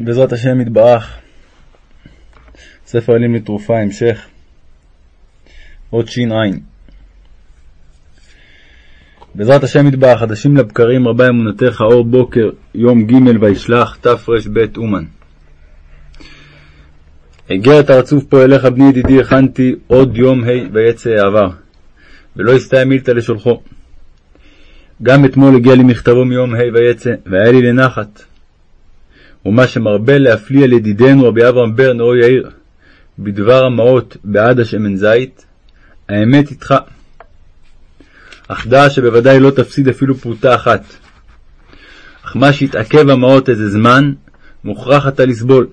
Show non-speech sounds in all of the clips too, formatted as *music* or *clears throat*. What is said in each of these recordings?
בעזרת השם יתברך, ספר אלים לתרופה, המשך, עוד ש"ע. בעזרת השם יתברך, חדשים לבקרים רבה אמונתך, אור בוקר, יום ג' וישלח, תר"ב אומן. איגרת הרצוף פה אליך, בני ידידי, הכנתי עוד יום ה' ויצא העבר, ולא הסתייע מילתא לשולחו. גם אתמול הגיע לי מכתבו מיום ה' ויצא, והיה לי לנחת. ומה שמרבה להפליא על ידידנו רבי אברהם בר נאור יאיר בדבר המעות בעד השמן זית, האמת איתך. אך דע שבוודאי לא תפסיד אפילו פרוטה אחת. אך מה שהתעכב המעות איזה זמן, מוכרח אתה לסבול.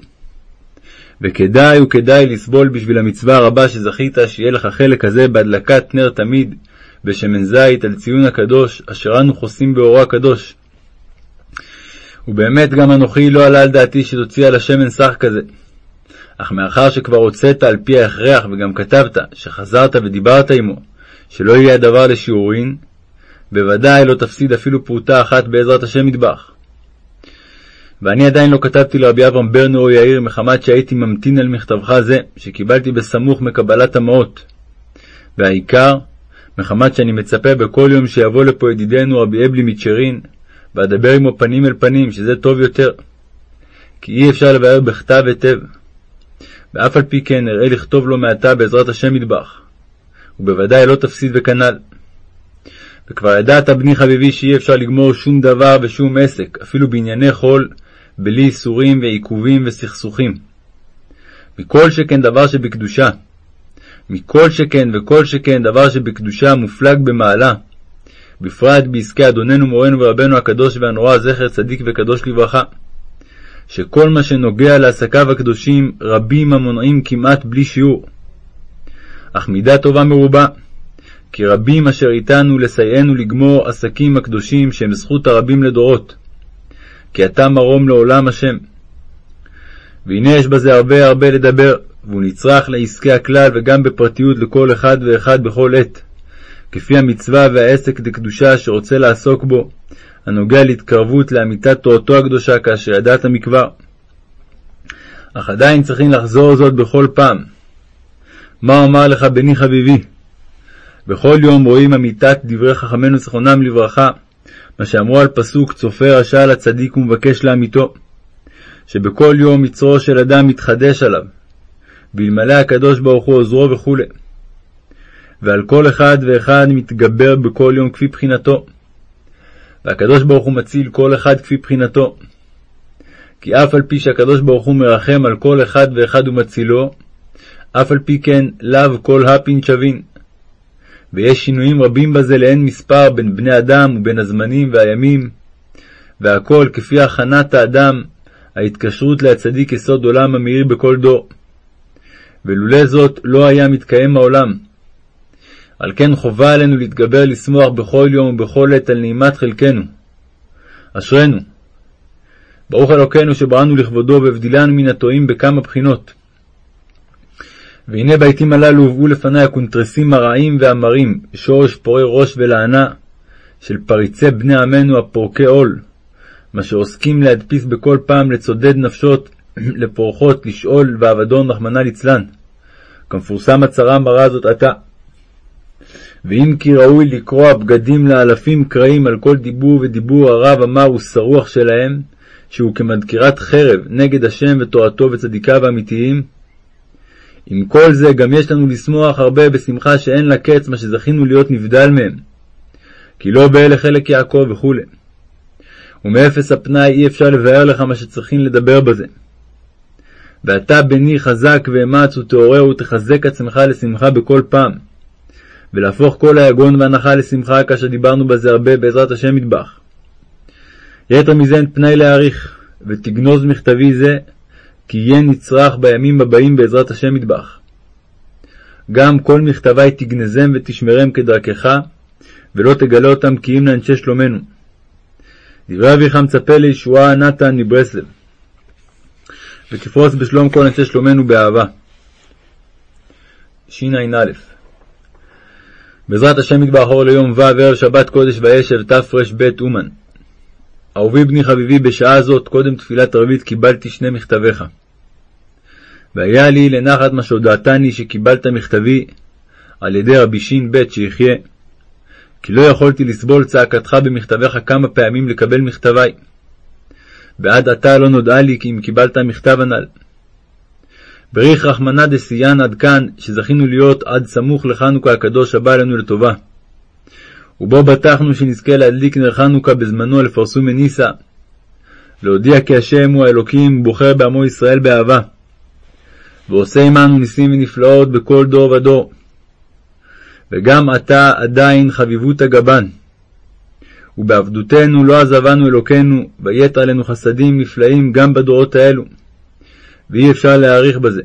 וכדאי וכדאי לסבול בשביל המצווה הרבה שזכית שיהיה לך חלק הזה בהדלקת נר תמיד בשמן זית על ציון הקדוש, אשר אנו חוסים באורו הקדוש. ובאמת גם אנוכי לא עלה על דעתי שתוציא על השמן סך כזה. אך מאחר שכבר הוצאת על פי ההכרח וגם כתבת שחזרת ודיברת עמו, שלא יהיה הדבר לשיעורין, בוודאי לא תפסיד אפילו פרוטה אחת בעזרת השם מטבח. ואני עדיין לא כתבתי לרבי אברהם ברנו או יאיר מחמת שהייתי ממתין על מכתבך זה, שקיבלתי בסמוך מקבלת המעות. והעיקר, מחמת שאני מצפה בכל יום שיבוא לפה ידידנו רבי אבלי מצ'רין, ואדבר עמו פנים אל פנים, שזה טוב יותר. כי אי אפשר לבאר בכתב היטב. ואף על פי כן אראה לכתוב לו מעתה בעזרת השם מטבח. ובוודאי לא תפסיד וכנ"ל. וכבר ידעת, בני חביבי, שאי אפשר לגמור שום דבר ושום עסק, אפילו בענייני חול, בלי איסורים ועיכובים וסכסוכים. מכל שכן דבר שבקדושה. מכל שכן וכל שכן דבר שבקדושה מופלג במעלה, בפרט בעסקי אדוננו מורנו ורבנו הקדוש והנורא זכר צדיק וקדוש לברכה, שכל מה שנוגע לעסקיו הקדושים רבים המונעים כמעט בלי שיעור. אך מידה טובה מרובה, כי רבים אשר איתנו לסייענו לגמור עסקים הקדושים שהם זכות הרבים לדורות, כי אתה מרום לעולם השם. והנה יש בזה הרבה הרבה לדבר, והוא נצרך לעסקי הכלל וגם בפרטיות לכל אחד ואחד בכל עת. כפי המצווה והעסק דקדושה שרוצה לעסוק בו, הנוגע להתקרבות לאמיתת תורתו הקדושה כאשר ידעת מכבר. אך עדיין צריכים לחזור זאת בכל פעם. מה אומר לך, בני חביבי? בכל יום רואים אמיתת דברי חכמינו זכרונם לברכה, מה שאמרו על פסוק צופה רשע על הצדיק ומבקש לאמיתו, שבכל יום יצרו של אדם מתחדש עליו, ואלמלא הקדוש ברוך הוא עוזרו וכו'. ועל כל אחד ואחד מתגבר בכל יום כפי בחינתו. והקדוש ברוך הוא מציל כל אחד כפי בחינתו. כי אף על פי שהקדוש ברוך הוא מרחם על כל אחד ואחד ומצילו, אף על פי כן לאו כל הפין שווין. ויש שינויים רבים בזה לאין מספר בין בני אדם ובין הזמנים והימים, והכל כפי הכנת האדם, ההתקשרות להצדיק יסוד עולם המאיר בכל דור. ולולא זאת לא היה מתקיים העולם, על כן חובה עלינו להתגבר לשמוח בכל יום ובכל עת על נעימת חלקנו. אשרינו. ברוך אלוקינו שבראנו לכבודו והבדילנו מן הטועים בכמה בחינות. והנה בעתים הללו הובאו לפני הקונטרסים הרעים והמרים, שורש פורי ראש ולענה, של פריצי בני עמנו הפורקי עול, מה שעוסקים להדפיס בכל פעם לצודד נפשות, *clears throat* לפורחות, לשאול ואבדון רחמנא ליצלן. כמפורסם הצהרה המרה הזאת עתה. ואם כי ראוי לקרוע בגדים לאלפים קרעים על כל דיבור ודיבור הרב אמר ושרוח שלהם, שהוא כמדקירת חרב נגד השם ותורתו וצדיקיו האמיתיים, עם כל זה גם יש לנו לשמוח הרבה בשמחה שאין לה קץ מה שזכינו להיות נבדל מהם. כי לא באלה חלק יעקב וכו'. ומאפס הפנאי אי אפשר לבאר לך מה שצריכים לדבר בזה. ואתה בני חזק ואמץ ותעורר ותחזק עצמך לשמחה בכל פעם. ולהפוך כל היגון והנחה לשמחה, כאשר דיברנו בזה הרבה בעזרת השם מטבח. יתר מזה אין פנאי להעריך, ותגנוז מכתבי זה, כי יהיה נצרך בימים הבאים בעזרת השם מטבח. גם כל מכתבי תגנזם ותשמרם כדרכך, ולא תגלה אותם כי אם לאנשי שלומנו. דברי אביך מצפה לישועה נתן מברסלב. ותפרוס בשלום כל אנשי שלומנו באהבה. שע"א בעזרת השם יתברך אור ליום ו' ערב שבת קודש וישב תר"ב אומן. אהובי בני חביבי, בשעה זאת, קודם תפילת ערבית, קיבלתי שני מכתביך. והיה לי לנחת מה שהודעתני שקיבלת מכתבי על ידי רבי ש"ב שיחיה, כי לא יכולתי לסבול צעקתך במכתביך כמה פעמים לקבל מכתבי. ועד עתה לא נודע לי כי אם קיבלת מכתב הנ"ל. בריך רחמנא דסיין עד כאן, שזכינו להיות עד סמוך לחנוכה הקדוש הבא עלינו לטובה. ובו בטחנו שנזכה להדליק נר חנוכה בזמנו לפרסום מניסה, להודיע כי השם הוא האלוקים בוחר בעמו ישראל באהבה, ועושה עמנו ניסים ונפלאות בכל דור ודור. וגם עתה עדיין חביבות הגבן. ובעבדותנו לא עזבנו אלוקינו, ויתר עלינו חסדים נפלאים גם בדורות האלו, ואי אפשר להעריך בזה.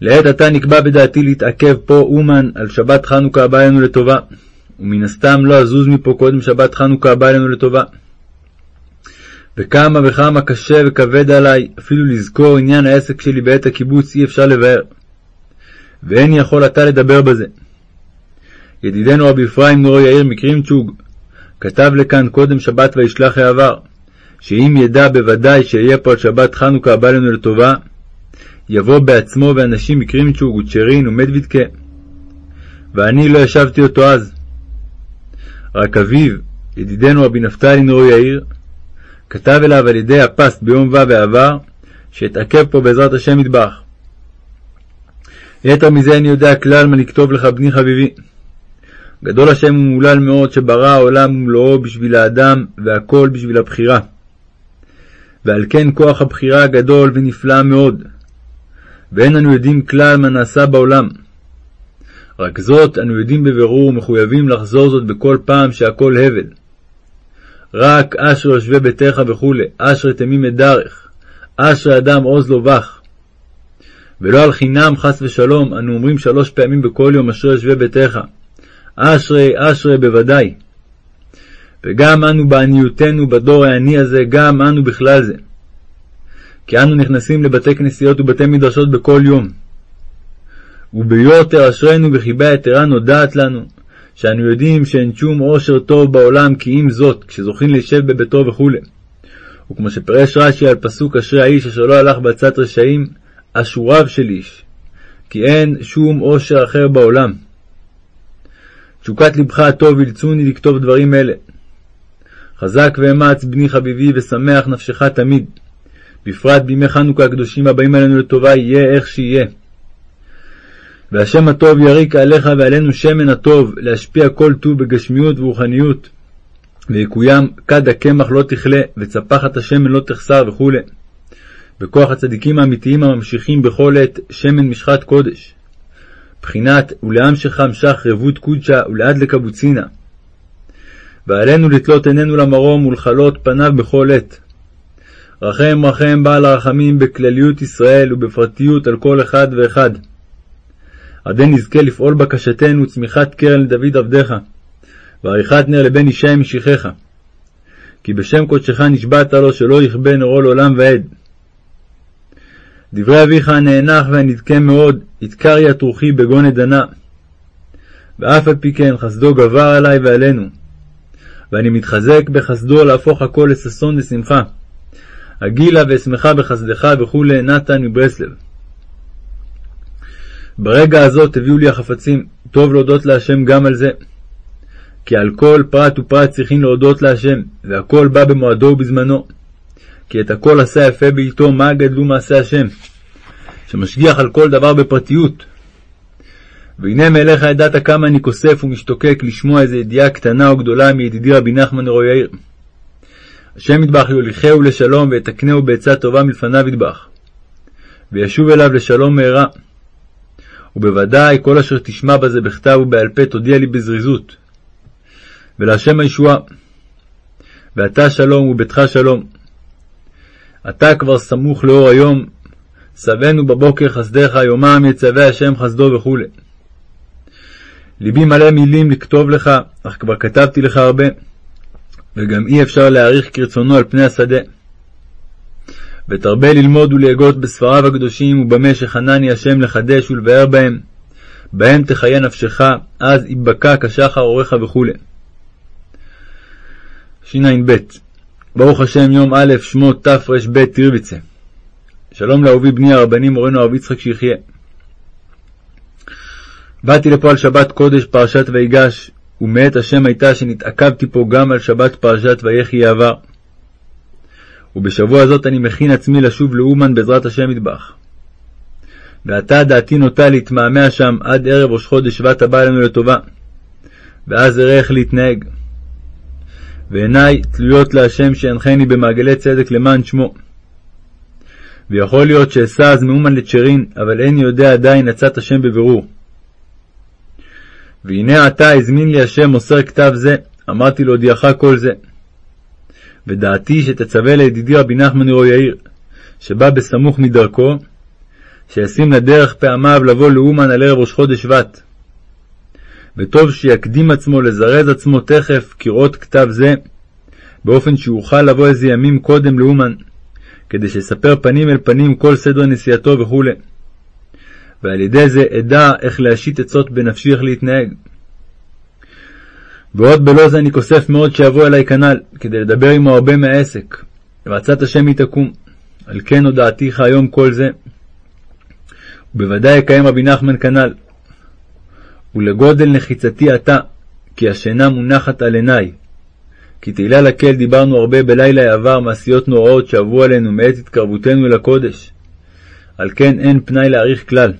לעת עתה נקבע בדעתי להתעכב פה אומן על שבת חנוכה הבא עלינו לטובה, ומן הסתם לא אזוז מפה קודם שבת חנוכה הבא עלינו לטובה. וכמה וכמה קשה וכבד עליי, אפילו לזכור עניין העסק שלי בעת הקיבוץ אי אפשר לבאר. ואין יכול עתה לדבר בזה. ידידנו רבי אפרים נורו יאיר מקרימצ'וג כתב לכאן קודם שבת וישלח העבר, שאם ידע בוודאי שאהיה פה על שבת חנוכה הבא לנו לטובה, יבוא בעצמו ואנשים מקרימצ'וג וצ'רין ומדוידקה. ואני לא ישבתי אותו אז. רק אביו, ידידנו רבי נפתלי נורו יאיר, כתב אליו על ידי הפסט ביום ו' בעבר, שאתעכב פה בעזרת השם מטבח. יתר מזה אני יודע כלל מה לכתוב לך, בני חביבי. גדול השם ומהולל מאוד שברא העולם ומלואו בשביל האדם, והכל בשביל הבחירה. ועל כן כוח הבחירה גדול ונפלא מאוד, ואין אנו יודעים כלל מה נעשה בעולם. רק זאת אנו יודעים בבירור ומחויבים לחזור זאת בכל פעם שהכל הבל. רק אשרי יושבי ביתך וכו', אשרי תמימי דרך, אשרי אדם עוז לו בך. ולא על חינם חס ושלום אנו אומרים שלוש פעמים בכל יום אשרי יושבי ביתך. אשרי אשרי בוודאי. וגם אנו בעניותנו בדור העני הזה, גם אנו בכלל זה. כי אנו נכנסים לבתי כנסיות ובתי מדרשות בכל יום. וביותר אשרינו בחיבה יתרה נודעת לנו, שאנו יודעים שאין שום עושר טוב בעולם כי אם זאת, כשזוכים להישב בביתו וכו'. וכמו שפרש רש"י על פסוק אשרי האיש אשר לא הלך בעצת רשעים, אשוריו של איש, כי אין שום עושר אחר בעולם. תשוקת לבך הטוב אילצוני לכתוב דברים אלה. חזק ואמץ בני חביבי ושמח נפשך תמיד, בפרט בימי חנוכה הקדושים הבאים עלינו לטובה, יהיה איך שיהיה. והשם הטוב יריק עליך ועלינו שמן הטוב, להשפיע כל טוב בגשמיות ורוחניות, ויקוים כד הקמח לא תכלה, וצפחת השמן לא תחסר וכו'. בכוח הצדיקים האמיתיים הממשיכים בכל עת שמן משחת קודש. בחינת ולעם משך רבות קודשה ולעד לקבוצינה. ועלינו לתלות עינינו למרום ולכלות פניו בכל עת. רחם רחם בעל הרחמים בכלליות ישראל ובפרטיות על כל אחד ואחד. עדי נזכה לפעול בקשתנו צמיחת קרן לדוד עבדיך, ועריכת נר לבן ישי משיחך. כי בשם קודשך נשבעת לו שלא יכבה נורו לעולם ועד. דברי אביך הנאנח והנדכה מאוד, יתקר את רוחי בגון עדנה. ואף על פי כן חסדו גבר עלי ועלינו. ואני מתחזק בחסדו להפוך הכל לששון ושמחה. הגילה ואשמחה בחסדך וכולי נתן מברסלב. ברגע הזאת הביאו לי החפצים, טוב להודות להשם גם על זה. כי על כל פרט ופרט צריכים להודות להשם, והכל בא במועדו ובזמנו. כי את הכל עשה יפה בעיתו, מה גדלו מעשה השם, שמשגיח על כל דבר בפרטיות. והנה מאליך ידעת כמה אני כוסף ומשתוקק לשמוע איזו ידיעה קטנה או גדולה מידידי רבי נחמן נרו יאיר. השם ידבח יוליכהו לשלום ויתקנהו בעצה טובה מלפניו ידבח. וישוב אליו לשלום מהרה. ובוודאי כל אשר תשמע בזה בכתב ובעל פה תודיע לי בזריזות. ולהשם הישועה. ואתה שלום וביתך שלום. אתה כבר סמוך לאור היום, שבנו בבוקר חסדיך, יומם יצווה השם חסדו וכו'. ליבי מלא מילים לכתוב לך, אך כבר כתבתי לך הרבה, וגם אי אפשר להעריך כרצונו על פני השדה. ותרבה ללמוד ולהגות בספריו הקדושים ובמה שחנני השם לחדש ולבאר בהם, בהם תחיה נפשך, אז יבקע כשחר אורך וכו'. שע"ב ברוך השם יום א' שמות תר"ב תרביצה שלום לאהובי בני הרבני מורנו הרב יצחק שיחיה באתי לפה על שבת קודש פרשת ויגש ומאת השם הייתה שנתעכבתי פה גם על שבת פרשת ויחי עבר ובשבוע זאת אני מכין עצמי לשוב לאומן בעזרת השם ידבח. ועתה דעתי נוטה להתמהמה שם עד ערב ראש חודש שבט הבא עלינו לטובה, ואז אראה איך להתנהג. ועיניי תלויות להשם שינחני במעגלי צדק למען שמו. ויכול להיות שאסע אז מאומן לצ'רין, אבל איני יודע עדיין עצת השם בבירור. והנה עתה הזמין לי השם מוסר כתב זה, אמרתי להודיעך כל זה. ודעתי שתצווה לידידי רבי נחמן נרו יאיר, שבא בסמוך מדרכו, שישים לדרך פעמיו לבוא לאומן על ערב ראש חודש שבט. וטוב שיקדים עצמו לזרז עצמו תכף כראות כתב זה, באופן שיוכל לבוא איזה ימים קודם לאומן, כדי שיספר פנים אל פנים כל סדר נסיעתו וכו'. ועל ידי זה אדע איך להשית עצות בנפשי איך להתנהג. ועוד בלא זה אני כוסף מאוד שיבוא אלי כנ"ל, כדי לדבר עמו הרבה מהעסק, ועצת השם היא תקום. על כן הודעתיך היום כל זה. ובוודאי יקיים רבי נחמן כנ"ל. ולגודל נחיצתי עתה, כי השינה מונחת על עיניי. כי תהילה לקהל דיברנו הרבה בלילה העבר מעשיות נוראות שעברו עלינו מעת התקרבותנו אל הקודש. על כן אין פנאי להעריך כלל.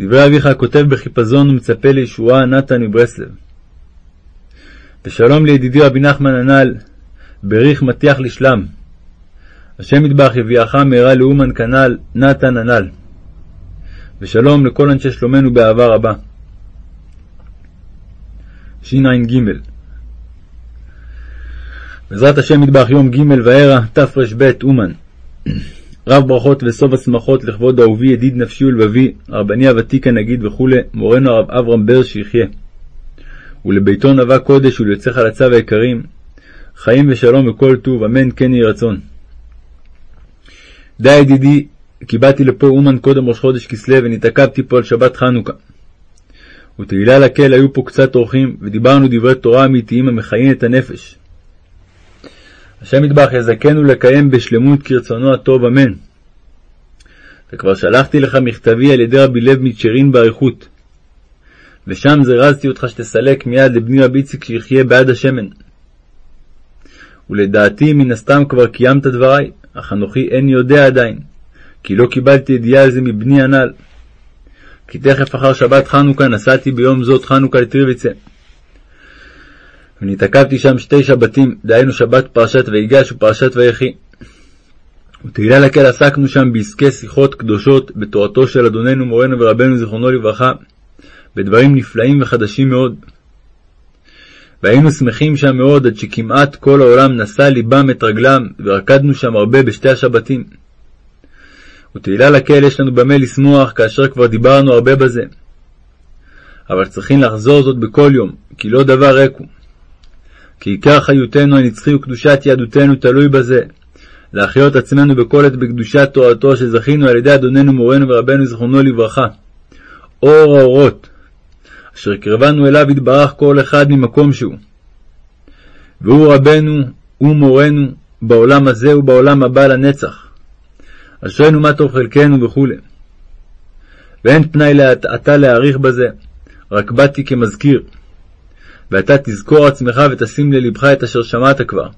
דברי אביך הכותב בחיפזון ומצפה לישועה נתן מברסלב. ושלום לידידי רבי נחמן הנ"ל, בריך מטיח לשלם. השם יטבח יביאך מהרה לאומן כנ"ל, נתן הנ"ל. ושלום לכל אנשי שלומנו באהבה רבה. שע"ג בעזרת השם יטבח יום ג' וערע תר"ב אומן רב ברכות וסוף השמחות לכבוד אהובי ידיד נפשי ולבבי, רבני הוותיק הנגיד וכו', מורנו הרב אברהם בר שיחיה. ולביתו נבע קודש וליוצא חלציו היקרים, חיים ושלום וכל טוב, אמן כן יהי רצון. די ידידי, כי באתי לפה אומן קודם ראש חודש כסלו ונתעכבתי פה על שבת חנוכה. ותהילה לקהל היו פה קצת אורחים, ודיברנו דברי תורה אמיתיים המכהן את הנפש. השם יטבח יזכנו לקיים בשלמות כרצונו הטוב, אמן. וכבר שלחתי לך מכתבי על ידי רבי לב מצ'רין באריכות, ושם זרזתי אותך שתסלק מיד לבני רבי איציק שיחיה בעד השמן. ולדעתי מן הסתם כבר קיימת דברי, אך אנוכי איני יודע עדיין, כי לא קיבלתי ידיעה על זה מבני הנ"ל. כי תכף אחר שבת חנוכה נסעתי ביום זאת חנוכה לטריביצה. ונתעכבתי שם שתי שבתים, דהיינו שבת פרשת ויגש ופרשת ויחי. ותהילה לקהל עסקנו שם בעסקי שיחות קדושות בתורתו של אדוננו מורנו ורבנו זיכרונו לברכה, בדברים נפלאים וחדשים מאוד. והיינו שמחים שם מאוד עד שכמעט כל העולם נשא ליבם את רגלם, ורקדנו שם הרבה בשתי השבתים. ותהילה לקהל יש לנו במה לשמוח, כאשר כבר דיברנו הרבה בזה. אבל צריכים לחזור זאת בכל יום, כי לא דבר ריק הוא. כי עיקר חיותנו הנצחי וקדושת יהדותנו תלוי בזה, להחיות עצמנו בכל עת בקדושת תורתו שזכינו על ידי אדוננו מורנו ורבנו זכרונו לברכה. אור האורות, אשר קרבנו אליו יתברך כל אחד ממקום שהוא. והוא רבנו, הוא מורנו, בעולם הזה ובעולם הבא לנצח. אשרינו מה טוב חלקנו וכו'. ואין פנאי עתה להעריך בזה, רק באתי כמזכיר. ואתה תזכור עצמך ותשים ללבך את אשר שמעת כבר.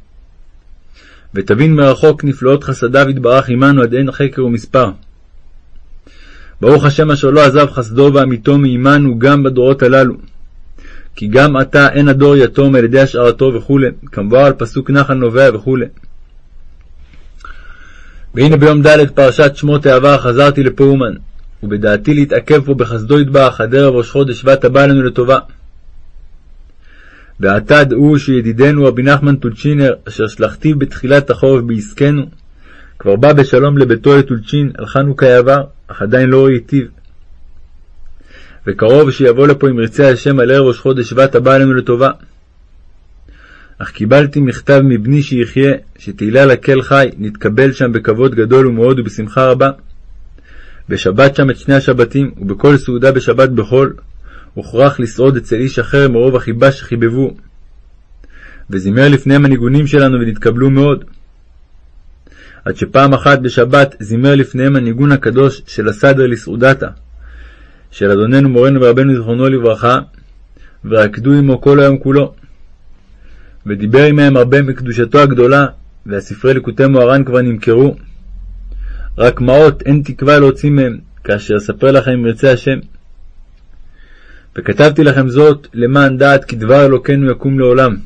ותבין מרחוק נפלאות חסדיו יתברך עמנו עד אין חקר ומספר. ברוך השם אשר לא עזב חסדו ואמיתו מעמנו גם בדורות הללו. כי גם עתה אין הדור יתום על ידי השארתו וכו', כמבואר על פסוק נחל נובע וכו'. והנה ביום ד' פרשת שמות העבר חזרתי לפה אומן, ובדעתי להתעכב פה בחסדו יתברך עד ערב ראש חודש שבט הבא לנו לטובה. ועתה דעו שידידנו רבי נחמן טולצ'ינר, אשר שלחתיו בתחילת החורף בעסקנו, כבר בא בשלום לביתו לטולצ'ין על חנוכה העבר, אך עדיין לא ראיתיו. וקרוב שיבוא לפה אם ירצה השם על ערב ראש חודש שבט הבא עלינו לטובה. אך קיבלתי מכתב מבני שיחיה, שתהילה לקל חי, נתקבל שם בכבוד גדול ומאוד ובשמחה רבה. ושבת שם את שני השבתים, ובכל סעודה בשבת בחול, הוכרח לשרוד אצל איש אחר מרוב החיבה שחיבבו. וזימר לפניהם הניגונים שלנו ונתקבלו מאוד. עד שפעם אחת בשבת זימר לפניהם הניגון הקדוש של הסדר לסעודתה, של אדוננו מורנו ורבנו זיכרונו לברכה, ורקדו עמו כל היום כולו. ודיבר עמהם הרבה מקדושתו הגדולה, והספרי ליקוטי מוהר"ן כבר נמכרו. רק מעות אין תקווה להוציא מהם, כאשר אספר לכם אם ירצה השם. וכתבתי לכם זאת למען דעת כי דבר אלוקינו יקום לעולם.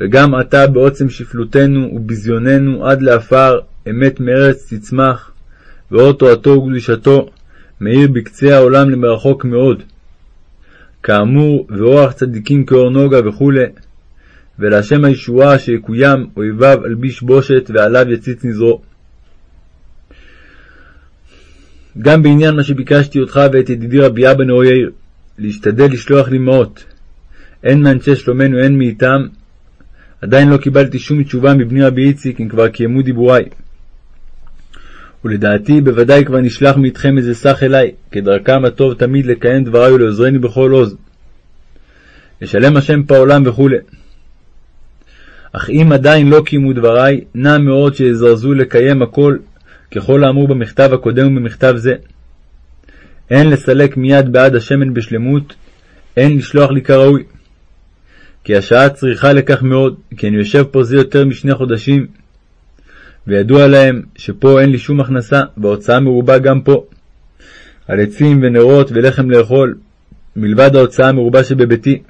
וגם עתה בעוצם שפלותנו וביזיוננו עד לעפר, אמת מארץ תצמח, ואור תורתו וקדושתו מאיר בקצה העולם למרחוק מאוד. כאמור, ואורח צדיקים כאור נוגה וכו', ולהשם הישועה שיקוים אויביו אלביש בושת ועליו יציץ נזרו. גם בעניין מה שביקשתי אותך ואת ידידי רבי אבא נאור יאיר, להשתדל לשלוח לי מעות, הן מאנשי שלומנו הן מאיתם, עדיין לא קיבלתי שום תשובה מבני רבי איציק, אם כבר קיימו דיבוריי. ולדעתי בוודאי כבר נשלח מאיתכם איזה סך אליי, כדרכם הטוב תמיד לקיים דבריי ולעוזרני בכל עוז. ישלם השם פעולם וכו'. אך אם עדיין לא קיימו דבריי, נע מאוד שיזרזו לקיים הכל, ככל האמור במכתב הקודם ובמכתב זה. אין לסלק מיד בעד השמן בשלמות, אין לשלוח לי כראוי. כי השעה צריכה לכך מאוד, כי אני יושב פה זה יותר משני חודשים, וידוע להם שפה אין לי שום הכנסה, וההוצאה מרובה גם פה. על עצים ונרות ולחם לאכול, מלבד ההוצאה המרובה שבביתי.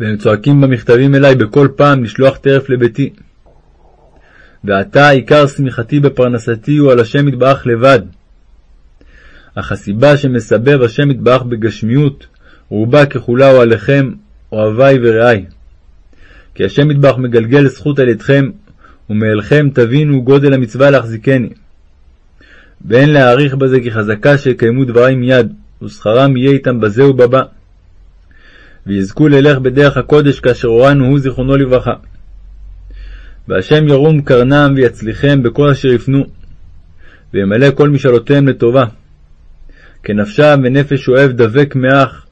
והם צועקים במכתבים אליי בכל פעם לשלוח טרף לביתי. ועתה עיקר שמחתי בפרנסתי הוא על השם יתברך לבד. אך הסיבה שמסבב השם יתברך בגשמיות, רובה ככולה הוא עליכם, אוהבי ורעי. כי השם יתברך מגלגל זכות על ידכם, ומאלכם תבינו גודל המצווה להחזיקני. ואין להעריך בזה כי חזקה שיקיימו דברי מיד, ושכרם יהיה איתם בזה ובבא. ויזכו ללך בדרך הקודש כאשר הורנו הוא זיכרונו לברכה. והשם ירום קרנם ויצליחם בכל אשר יפנו, וימלא כל משאלותיהם לטובה. כנפשם ונפש אוהב דבק מאח,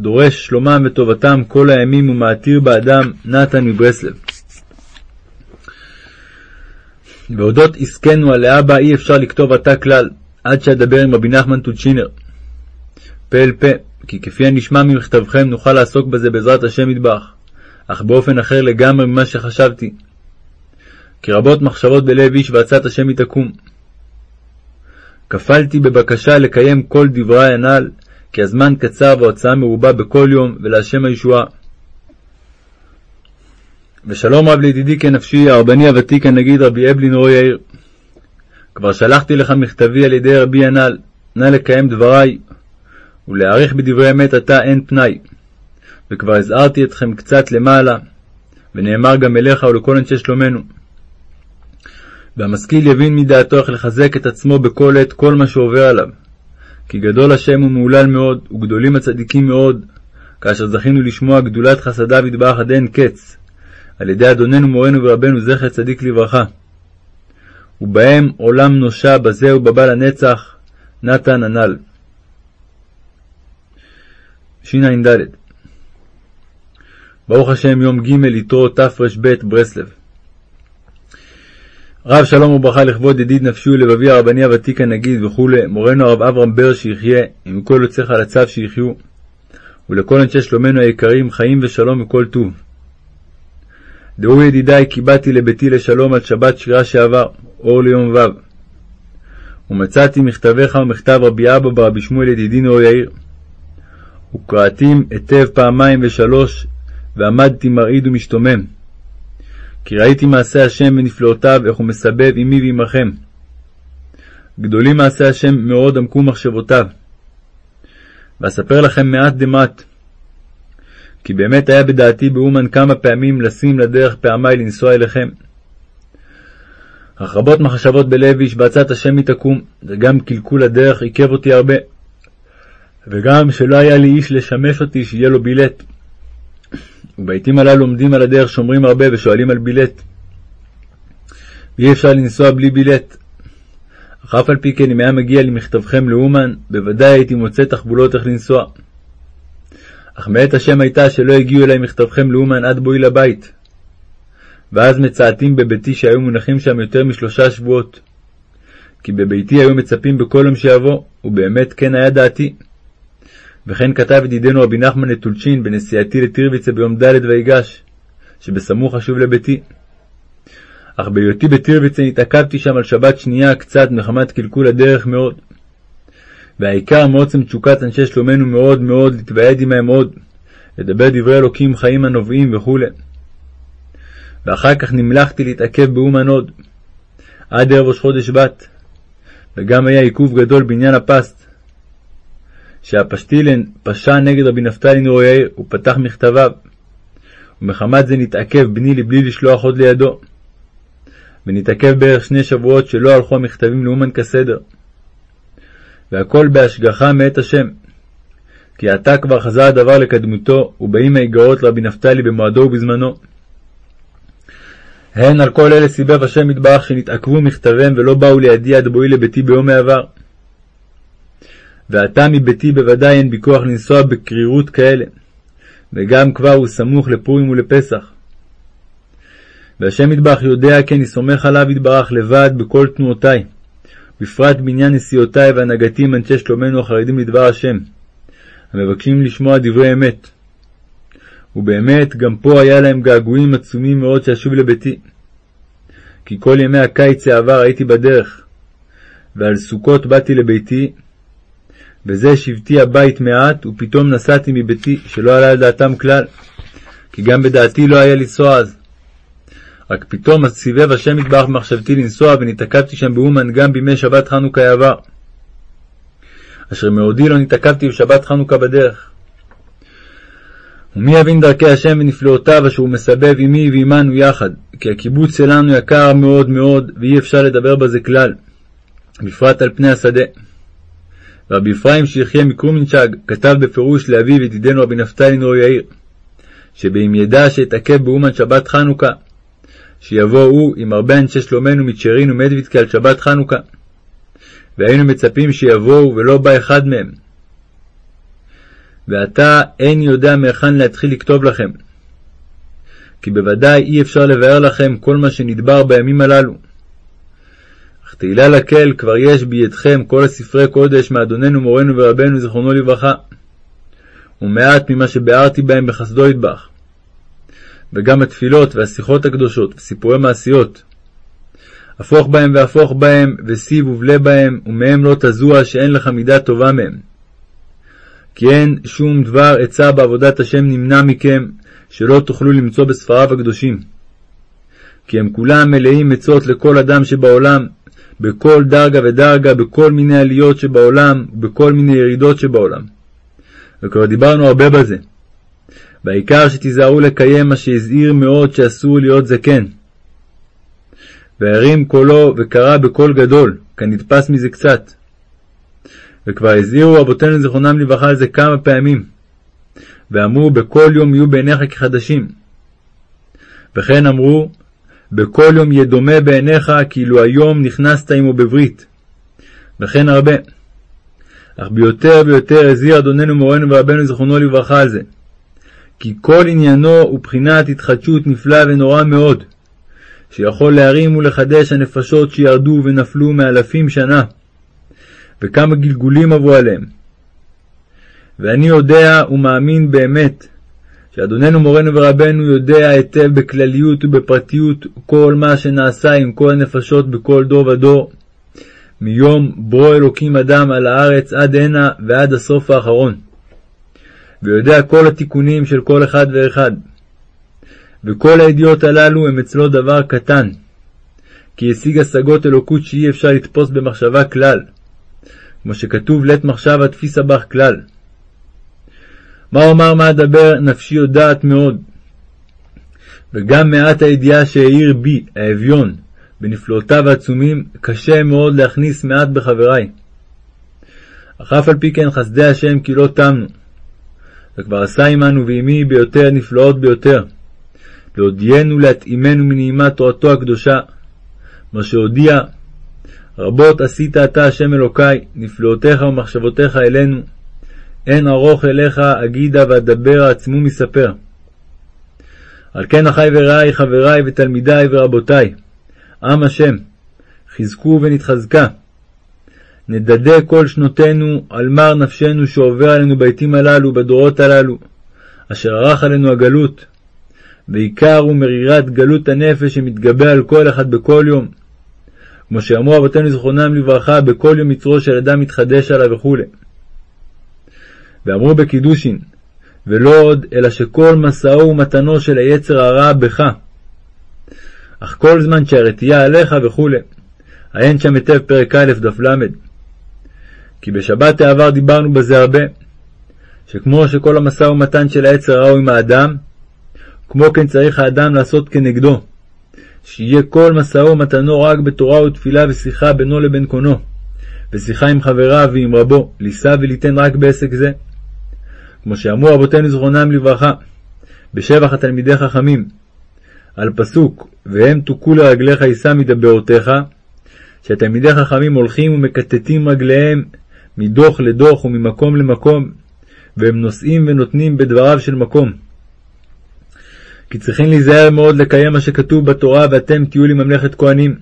דורש שלומם וטובתם כל הימים ומעתיר באדם נתן מברסלב. ואודות עסקנו על לאבא אי אפשר לכתוב עתה כלל, עד שאדבר עם רבי נחמן טוצ'ינר. פה אל פה, כי כפי הנשמע ממכתבכם נוכל לעסוק בזה בעזרת השם ידבח, אך באופן אחר לגמרי ממה שחשבתי. כי רבות מחשבות בלב איש ועצת השם היא תקום. כפלתי בבקשה לקיים כל דברי הנ"ל, כי הזמן קצר וההוצאה מרובה בכל יום, ולהשם הישועה. ושלום רב לידידי כנפשי, הרבני הוותיק הנגיד רבי אבלין רוי יאיר. כבר שלחתי לך מכתבי על ידי רבי הנ"ל, נא לקיים דברי, ולהעריך בדברי אמת עתה אין פנאי. וכבר הזהרתי אתכם קצת למעלה, ונאמר גם אליך ולכל אנשי שלומנו. והמשכיל יבין מדעתו איך לחזק את עצמו בכל עת כל מה שעובר עליו. כי גדול השם ומהולל מאוד, וגדולים הצדיקים מאוד, כאשר זכינו לשמוע גדולת חסדיו יתברך עד אין קץ, על ידי אדוננו מורנו ורבנו זכר צדיק לברכה. ובהם עולם נושע בזה ובבא לנצח, נתן הנ"ל. שע"ד ברוך השם יום ג' יתרו תר"ב ברסלב רב שלום וברכה לכבוד ידיד נפשי ולבבי הרבני הוותיק הנגיד וכו', מורנו הרב אברהם בר שיחיה, עם כל יוצאי חלציו שיחיו, ולכל אנשי שלומנו היקרים חיים ושלום וכל טוב. דעו ידידיי כי באתי לביתי לשלום על שבת שירה שעבר, אור ליום ו'. ומצאתי מכתבך ומכתב רבי אבא ברבי שמואל ידידי נאור יאיר. וקראתים היטב פעמיים ושלוש, ועמדתי מרעיד ומשתומם. כי ראיתי מעשה השם ונפלאותיו, איך הוא מסבב עמי ועמכם. גדולים מעשי השם מאוד עמקו מחשבותיו. ואספר לכם מעט דמעט. כי באמת היה בדעתי באומן כמה פעמים לשים לדרך פעמי לנסוע אליכם. אך רבות מחשבות בלב איש בעצת השם היא תקום, וגם קלקול הדרך עיכב אותי הרבה. וגם שלא היה לי איש לשמש אותי שיהיה לו בילט. ובעתים הללו עומדים על הדרך שומרים הרבה ושואלים על בילט. ואי אפשר לנסוע בלי בילט. אך אף על פי כן אם היה מגיע לי מכתבכם לאומן, בוודאי הייתי מוצא תחבולות איך לנסוע. אך מאת השם הייתה שלא הגיעו אלי מכתבכם לאומן עד בואי לבית. ואז מצאתים בביתי שהיו מונחים שם יותר משלושה שבועות. כי בביתי היו מצפים בכל יום שיבוא, ובאמת כן היה דעתי. וכן כתב ידידנו רבי נחמן נטולשין בנסיעתי לטירוויצה ביום ד' ויגש, שבסמוך אשוב לביתי. אך בהיותי בטירוויצה נתעכבתי שם על שבת שנייה קצת מחמת קלקול הדרך מאוד. והעיקר מעוצם תשוקת אנשי שלומנו מאוד מאוד להתוועד עמהם עוד, לדבר דברי אלוקים חיים הנובעים וכו'. ואחר כך נמלכתי להתעכב באומן עוד, עד ערב ראש חודש בת, וגם היה עיכוב גדול בעניין הפסט, שהפשטילן פשע נגד רבי נפתלי נור יאיר, ופתח מכתביו, ומחמת זה נתעכב בני לבלי לשלוח עוד לידו. ונתעכב בערך שני שבועות שלא הלכו המכתבים לאומן כסדר. והכל בהשגחה מאת השם. כי עתה כבר חזר הדבר לקדמותו, ובאים האיגרות לרבי נפתלי במועדו ובזמנו. הן על כל אלה סיבב השם יתברך שנתעכבו מכתביהם ולא באו לידי עד בואי לביתי ביום העבר. ועתה מביתי בוודאי אין בכוח לנסוע בקרירות כאלה, וגם כבר הוא סמוך לפורים ולפסח. והשם יתברך יודע כי אני סומך עליו יתברך לבד בכל תנועותיי, בפרט בעניין נסיעותיי והנהגתי עם אנשי שלומנו החרדים לדבר השם, המבקשים לשמוע דברי אמת. ובאמת, גם פה היה להם געגועים עצומים מאוד שאשוב לביתי. כי כל ימי הקיץ העבר הייתי בדרך, ועל סוכות באתי לביתי, וזה שבתי הבית מעט, ופתאום נסעתי מביתי, שלא עלה על דעתם כלל, כי גם בדעתי לא היה לנסוע אז. רק פתאום סיבב השם יתברך במחשבתי לנסוע, ונתעכבתי שם באומן גם בימי שבת חנוכה העבר. אשר מעודי לא נתעכבתי בשבת חנוכה בדרך. ומי יבין דרכי השם ונפלאותיו אשר הוא מסבב עמי ועמנו יחד, כי הקיבוץ שלנו יקר מאוד מאוד, ואי אפשר לדבר בזה כלל, בפרט על פני השדה. רבי אפרים שיחיה מקרומינשג כתב בפירוש לאביו ידידנו רבי נפתלי נור יאיר, שבאם ידע שאתעכב באומן שבת חנוכה, שיבוא הוא עם הרבה אנשי שלומנו מצ'רין ומדוידקה על שבת חנוכה. והיינו מצפים שיבואו ולא בא אחד מהם. ועתה אין יודע מהיכן להתחיל לכתוב לכם. כי בוודאי אי אפשר לבאר לכם כל מה שנדבר בימים הללו. אך תהילה לקהל כבר יש בידכם כל הספרי קודש מאדוננו מורנו ורבנו זיכרונו לברכה, ומעט ממה שביארתי בהם בחסדו ידבח. וגם התפילות והשיחות הקדושות וסיפורי מעשיות. הפוך בהם והפוך בהם, וסיב ובלה בהם, ומהם לא תזוע שאין לך מידה טובה מהם. כי אין שום דבר עצה בעבודת השם נמנע מכם, שלא תוכלו למצוא בספריו הקדושים. כי הם כולם מלאים עצות לכל אדם שבעולם, בכל דרגה ודרגה, בכל מיני עליות שבעולם, ובכל מיני ירידות שבעולם. וכבר דיברנו הרבה בזה. והעיקר שתיזהרו לקיים מה שהזהיר מאוד שאסור להיות זקן. והרים קולו וקרא בקול גדול, כנתפס מזה קצת. וכבר הזהירו רבותינו זיכרונם לברכה על זה כמה פעמים, ואמרו בכל יום יהיו בעיניך כחדשים. וכן אמרו, בכל יום ידומה בעיניך כאילו היום נכנסת עמו בברית. וכן הרבה. אך ביותר ויותר הזהיר אדוננו מורנו ורבנו זיכרונו לברכה על זה. כי כל עניינו הוא בחינת התחדשות נפלאה ונורא מאוד, שיכול להרים ולחדש הנפשות שירדו ונפלו מאלפים שנה, וכמה גלגולים עברו עליהם. ואני יודע ומאמין באמת שאדוננו מורנו ורבנו יודע היטב בכלליות ובפרטיות כל מה שנעשה עם כל הנפשות בכל דור ודור, מיום ברו אלוקים אדם על הארץ עד הנה ועד הסוף האחרון. ויודע כל התיקונים של כל אחד ואחד. וכל הידיעות הללו הם אצלו דבר קטן, כי השיג השגות אלוקות שאי אפשר לתפוס במחשבה כלל, כמו שכתוב לית מחשבה תפיסה בך כלל. מה אומר מה אדבר, נפשי יודעת מאוד. וגם מעט הידיעה שהאיר בי, האביון, בנפלאותיו העצומים, קשה מאוד להכניס מעט בחבריי. אך אף על פי כן חסדי השם כי לא תמנו. וכבר עשה עמנו ועמי ביותר נפלאות ביותר, להודיענו להתאימנו מנעימת תורתו הקדושה, מה שהודיע, רבות עשית אתה השם אלוקי, נפלאותיך ומחשבותיך אלינו, אין ארוך אליך אגידה ואדבר עצמו מספר. על כן אחי ורעי, חברי ותלמידי ורבותי, עם השם, חזקו ונתחזקה. נדדה כל שנותינו על מר נפשנו שעובר עלינו בעתים הללו, בדורות הללו, אשר ערך עלינו הגלות, ועיקר ומרירת גלות הנפש שמתגבר על כל אחד בכל יום. כמו שאמרו אבותינו זכרונם לברכה, בכל יום יצרו של אדם מתחדש עליו וכו'. ואמרו בקידושין, ולא עוד, אלא שכל מסעו ומתנו של היצר הרע בך. אך כל זמן שהרתיעה עליך וכו'. עיין שם היטב פרק א' דף ל'. כי בשבת העבר דיברנו בזה הרבה, שכמו שכל המשא ומתן של העצר הרע הוא עם האדם, כמו כן צריך האדם לעשות כנגדו, שיהיה כל משאו ומתנו רק בתורה ותפילה ושיחה בינו לבין קונו, ושיחה עם חבריו ועם רבו, לישא וליתן רק בעסק זה. כמו שאמרו רבותינו זכרונם לברכה, בשבח התלמידי חכמים, על פסוק, והם תוכו לרגליך יישא מדברותיך, שהתלמידי חכמים הולכים ומקטטים רגליהם מדוח לדוח וממקום למקום, והם נושאים ונותנים בדבריו של מקום. כי צריכים להיזהר מאוד לקיים מה שכתוב בתורה, ואתם תהיו לי ממלכת כהנים.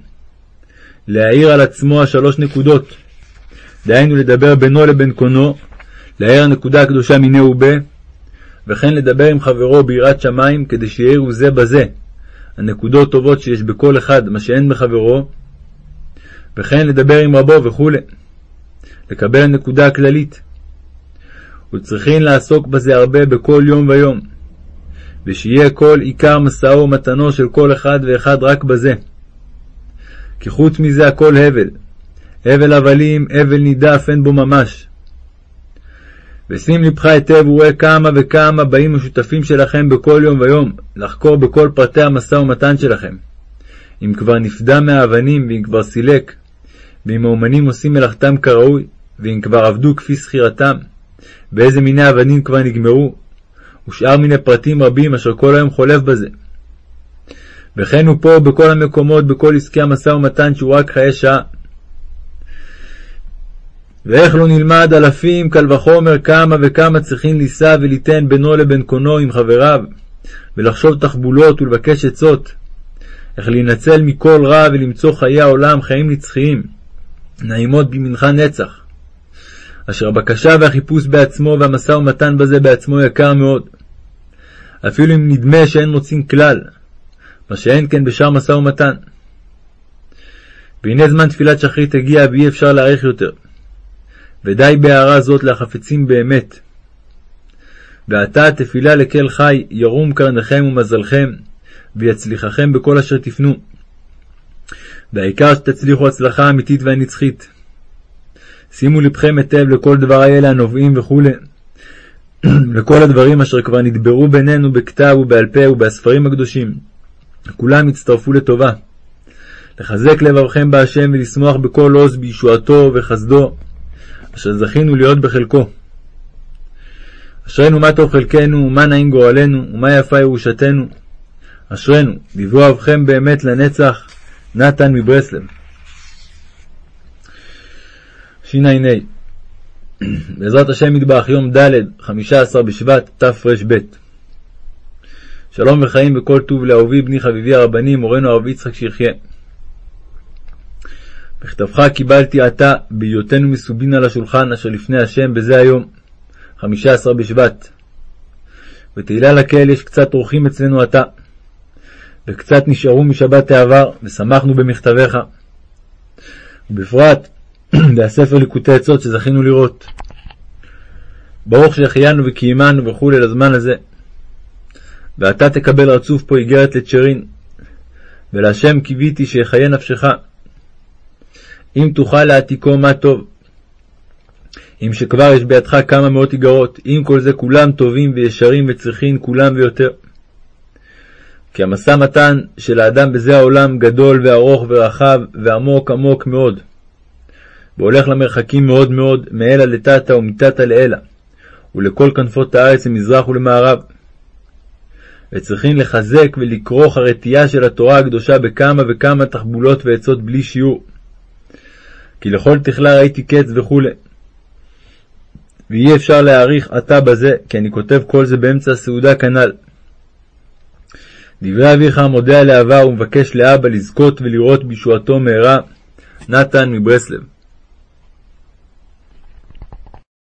להעיר על עצמו השלוש נקודות, דהיינו לדבר בינו לבין קונו, להעיר הנקודה הקדושה מיני ובה, וכן לדבר עם חברו ביראת שמיים, כדי שיעירו זה בזה, הנקודות טובות שיש בכל אחד, מה שאין בחברו, וכן לדבר עם רבו וכו', לקבל הנקודה הכללית. וצריכים לעסוק בזה הרבה בכל יום ויום, ושיהיה כל עיקר משאו ומתנו של כל אחד ואחד רק בזה. כי חוץ מזה הכל הבל, הבל הבלים, הבל נידף, אין בו ממש. ושים לבך היטב וראה כמה וכמה באים השותפים שלכם בכל יום ויום, לחקור בכל פרטי המשא ומתן שלכם. אם כבר נפדה מהאבנים, ואם כבר סילק, ואם האומנים עושים מלאכתם כראוי, ואם כבר עבדו כפי שכירתם, ואיזה מיני אבנים כבר נגמרו, ושאר מיני פרטים רבים אשר כל היום חולף בזה. וכן הוא פה בכל המקומות, בכל עסקי המשא ומתן שהוא רק חיי שעה. ואיך לא נלמד אלפים, קל וחומר, כמה וכמה צריכים לישא וליתן בינו לבין קונו עם חבריו, ולחשוב תחבולות ולבקש עצות, איך להינצל מכל רע ולמצוא חיי העולם חיים נצחיים, נעימות בימינך נצח. אשר הבקשה והחיפוש בעצמו והמשא ומתן בזה בעצמו יקר מאוד. אפילו אם נדמה שאין מוצאים כלל, מה שאין כן בשאר משא ומתן. והנה זמן תפילת שחרית הגיע ואי אפשר להאריך יותר. ודי בהערה זאת לחפצים באמת. ועתה תפילה לקל חי, ירום קרנכם ומזלכם, ויצליחכם בכל אשר תפנו. והעיקר שתצליחו הצלחה אמיתית והנצחית. שימו לבכם היטב לכל דברי אלה הנובעים וכו', *clears throat* לכל הדברים אשר כבר נדברו בינינו בכתב ובעל פה ובספרים הקדושים. כולם יצטרפו לטובה. לחזק לבבכם בהשם ולשמוח בכל עוז בישועתו וחסדו, אשר זכינו להיות בחלקו. אשרינו מה טוב חלקנו, ומה נעים גורלנו, ומה יפה ירושתנו. אשרינו, דברו אבכם באמת לנצח, נתן מברסלב. שע"ה בעזרת השם מטבח יום ד', 15 בשבט, תר"ב. שלום וחיים וכל טוב לאהובי בני חביבי הרבני, מורנו הרב יצחק שיחיה. בכתבך קיבלתי עתה בהיותנו מסובין על השולחן אשר לפני השם בזה היום, 15 בשבט. בתהילה לקהל יש קצת אורחים אצלנו עתה, וקצת נשארו משבת העבר, ושמחנו במכתביך. ובפרט *clears throat* והספר ליקוטי עצות שזכינו לראות. ברוך שהחיינו וקיימנו וכולי לזמן הזה. ואתה תקבל רצוף פה איגרת לצ'רין, ולהשם קיוויתי שיחיה נפשך. אם תוכל להעתיקו מה טוב. אם שכבר יש בידך כמה מאות איגרות, אם כל זה כולם טובים וישרים וצריכים כולם ויותר. כי המשא מתן של האדם בזה העולם גדול וארוך ורחב ועמוק עמוק מאוד. והולך למרחקים מאוד מאוד, מאלה לטאטה ומטאטה לאלה, ולכל כנפות הארץ למזרח ולמערב. וצריכים לחזק ולכרוך הרתיעה של התורה הקדושה בכמה וכמה תחבולות ועצות בלי שיעור. כי לכל תכלה ראיתי קץ וכו'. ואי אפשר להעריך עתה בזה, כי אני כותב כל זה באמצע הסעודה כנ"ל. דברי אביך מודה על ומבקש לאבא לזכות ולראות בישועתו מהרה, נתן מברסלב